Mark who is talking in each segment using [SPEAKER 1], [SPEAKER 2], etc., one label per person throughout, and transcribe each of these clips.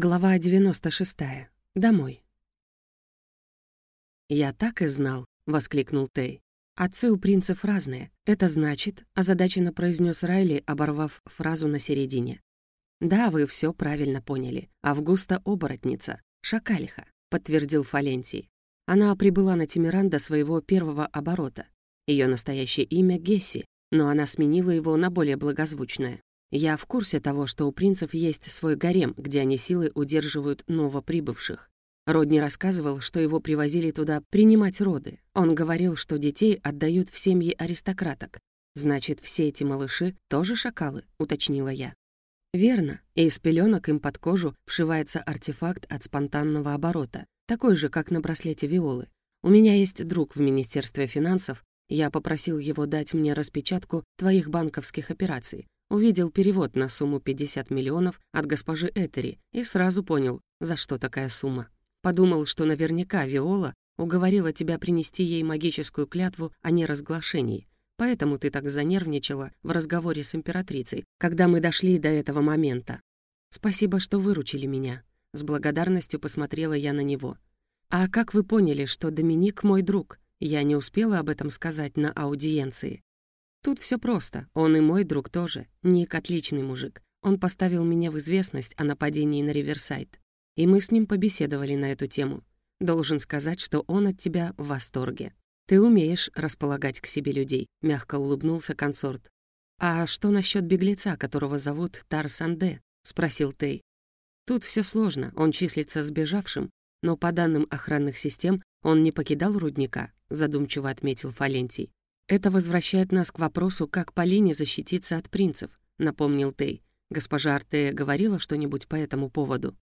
[SPEAKER 1] Глава 96. Домой. «Я так и знал», — воскликнул Тей. «Отцы у принцев разные. Это значит», — озадаченно произнес Райли, оборвав фразу на середине. «Да, вы все правильно поняли. Августа — оборотница. Шакалиха», — подтвердил Фалентий. Она прибыла на Тимиран до своего первого оборота. Ее настоящее имя — Гесси, но она сменила его на более благозвучное. Я в курсе того, что у принцев есть свой гарем, где они силой удерживают новоприбывших. Родни рассказывал, что его привозили туда принимать роды. Он говорил, что детей отдают в семьи аристократок. «Значит, все эти малыши тоже шакалы?» — уточнила я. «Верно, и из пеленок им под кожу вшивается артефакт от спонтанного оборота, такой же, как на браслете Виолы. У меня есть друг в Министерстве финансов, я попросил его дать мне распечатку твоих банковских операций, Увидел перевод на сумму 50 миллионов от госпожи Этери и сразу понял, за что такая сумма. Подумал, что наверняка Виола уговорила тебя принести ей магическую клятву о неразглашении, поэтому ты так занервничала в разговоре с императрицей, когда мы дошли до этого момента. Спасибо, что выручили меня. С благодарностью посмотрела я на него. А как вы поняли, что Доминик мой друг? Я не успела об этом сказать на аудиенции. Тут все просто. Он и мой друг тоже. Ник — отличный мужик. Он поставил меня в известность о нападении на Риверсайд. И мы с ним побеседовали на эту тему. Должен сказать, что он от тебя в восторге. Ты умеешь располагать к себе людей», — мягко улыбнулся консорт. «А что насчет беглеца, которого зовут Тарсанде?» — спросил Тей. «Тут все сложно, он числится сбежавшим, но по данным охранных систем он не покидал рудника», — задумчиво отметил Фалентий. «Это возвращает нас к вопросу, как Полине защититься от принцев», — напомнил Тей. Госпожа Артея говорила что-нибудь по этому поводу.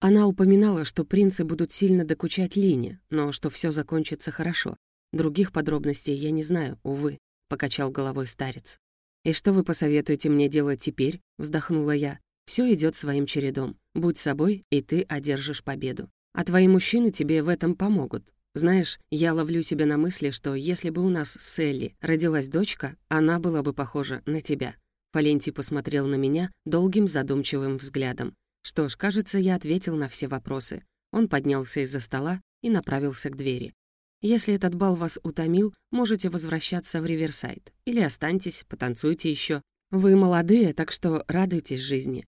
[SPEAKER 1] Она упоминала, что принцы будут сильно докучать Лине, но что все закончится хорошо. Других подробностей я не знаю, увы, — покачал головой старец. «И что вы посоветуете мне делать теперь?» — вздохнула я. Все идет своим чередом. Будь собой, и ты одержишь победу. А твои мужчины тебе в этом помогут. Знаешь, я ловлю себя на мысли, что если бы у нас с Элли родилась дочка, она была бы похожа на тебя». Валентий посмотрел на меня долгим задумчивым взглядом. Что ж, кажется, я ответил на все вопросы. Он поднялся из-за стола и направился к двери. «Если этот бал вас утомил, можете возвращаться в Риверсайд. Или останьтесь, потанцуйте еще. Вы молодые, так что радуйтесь жизни».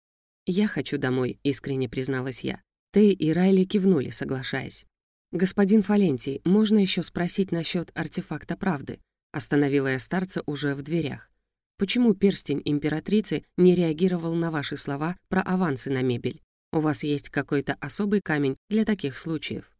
[SPEAKER 1] «Я хочу домой», — искренне призналась я. Ты и Райли кивнули, соглашаясь. «Господин Фалентий, можно еще спросить насчет артефакта правды?» Остановила я старца уже в дверях. «Почему перстень императрицы не реагировал на ваши слова про авансы на мебель? У вас есть какой-то особый камень для таких случаев?»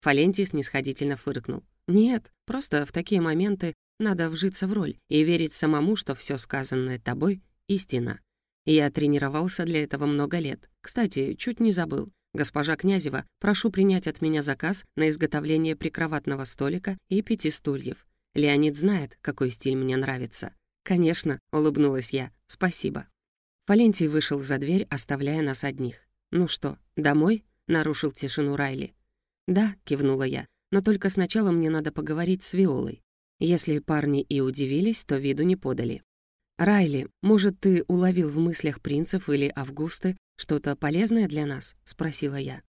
[SPEAKER 1] Фалентий снисходительно фыркнул. «Нет, просто в такие моменты надо вжиться в роль и верить самому, что все сказанное тобой — истина. Я тренировался для этого много лет. Кстати, чуть не забыл. «Госпожа Князева, прошу принять от меня заказ на изготовление прикроватного столика и пяти стульев. Леонид знает, какой стиль мне нравится». «Конечно», — улыбнулась я, — «спасибо». Валентий вышел за дверь, оставляя нас одних. «Ну что, домой?» — нарушил тишину Райли. «Да», — кивнула я, — «но только сначала мне надо поговорить с Виолой». Если парни и удивились, то виду не подали. «Райли, может, ты уловил в мыслях принцев или Августы «Что-то полезное для нас?» — спросила я.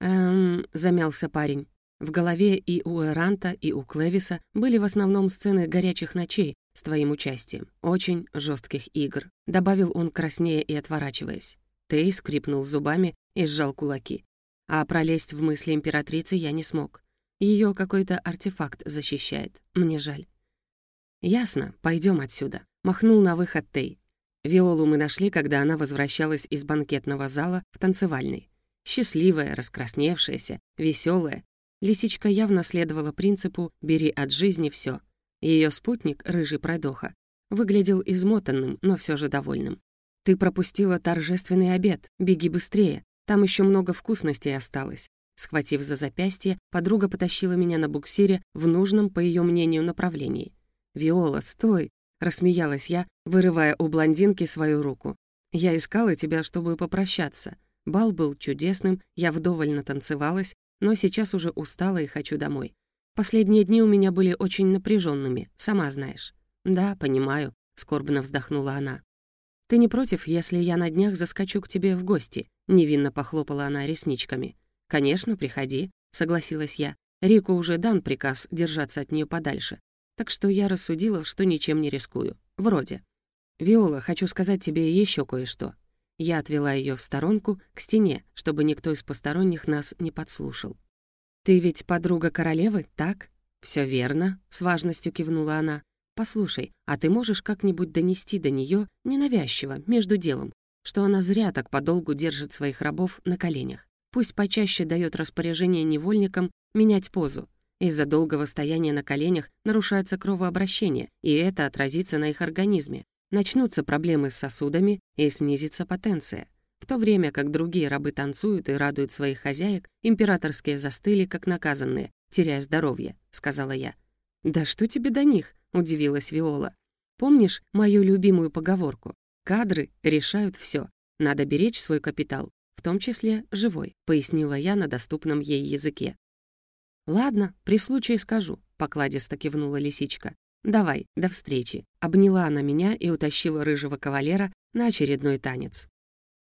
[SPEAKER 1] «Эм...» — замялся парень. В голове и у Эранта, и у Клевиса были в основном сцены горячих ночей с твоим участием, очень жестких игр», — добавил он краснее и отворачиваясь. Тей скрипнул зубами и сжал кулаки. А пролезть в мысли императрицы я не смог. Ее какой-то артефакт защищает. Мне жаль. «Ясно, пойдем отсюда», — махнул на выход Тей. Виолу мы нашли, когда она возвращалась из банкетного зала в танцевальный. Счастливая, раскрасневшаяся, веселая. Лисичка явно следовала принципу «бери от жизни все. Ее спутник, рыжий пройдоха, выглядел измотанным, но все же довольным. «Ты пропустила торжественный обед, беги быстрее, там еще много вкусностей осталось». Схватив за запястье, подруга потащила меня на буксире в нужном, по ее мнению, направлении. «Виола, стой!» Рассмеялась я, вырывая у блондинки свою руку. «Я искала тебя, чтобы попрощаться. Бал был чудесным, я вдоволь натанцевалась, но сейчас уже устала и хочу домой. Последние дни у меня были очень напряженными, сама знаешь». «Да, понимаю», — скорбно вздохнула она. «Ты не против, если я на днях заскочу к тебе в гости? Невинно похлопала она ресничками. «Конечно, приходи», — согласилась я. Рику уже дан приказ держаться от нее подальше. Так что я рассудила, что ничем не рискую. Вроде. «Виола, хочу сказать тебе еще кое-что». Я отвела ее в сторонку, к стене, чтобы никто из посторонних нас не подслушал. «Ты ведь подруга королевы, так?» Все верно», — с важностью кивнула она. «Послушай, а ты можешь как-нибудь донести до нее ненавязчиво, между делом, что она зря так подолгу держит своих рабов на коленях? Пусть почаще дает распоряжение невольникам менять позу. Из-за долгого стояния на коленях нарушается кровообращение, и это отразится на их организме. Начнутся проблемы с сосудами и снизится потенция. В то время как другие рабы танцуют и радуют своих хозяек, императорские застыли, как наказанные, теряя здоровье», — сказала я. «Да что тебе до них?» — удивилась Виола. «Помнишь мою любимую поговорку? Кадры решают все. Надо беречь свой капитал, в том числе живой», — пояснила я на доступном ей языке. «Ладно, при случае скажу», — покладисто кивнула лисичка. «Давай, до встречи». Обняла она меня и утащила рыжего кавалера на очередной танец.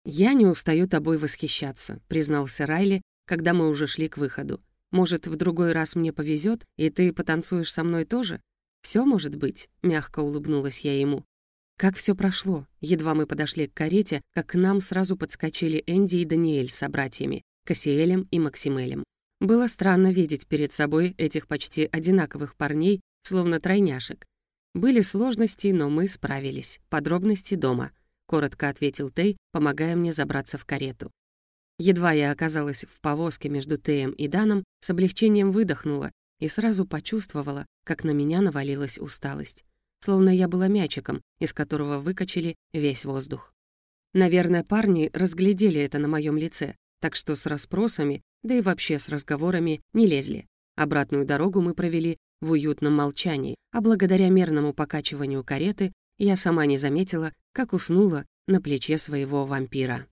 [SPEAKER 1] «Я не устаю тобой восхищаться», — признался Райли, когда мы уже шли к выходу. Может, в другой раз мне повезет, и ты потанцуешь со мной тоже? Все может быть», — мягко улыбнулась я ему. Как все прошло. Едва мы подошли к карете, как к нам сразу подскочили Энди и Даниэль с собратьями, Кассиэлем и Максимелем. Было странно видеть перед собой этих почти одинаковых парней, словно тройняшек. Были сложности, но мы справились. Подробности дома, коротко ответил Тей, помогая мне забраться в карету. Едва я оказалась в повозке между Теем и Даном, с облегчением выдохнула и сразу почувствовала, как на меня навалилась усталость. Словно я была мячиком, из которого выкачали весь воздух. Наверное, парни разглядели это на моем лице, так что с расспросами, да и вообще с разговорами не лезли. Обратную дорогу мы провели в уютном молчании, а благодаря мерному покачиванию кареты я сама не заметила, как уснула на плече своего вампира.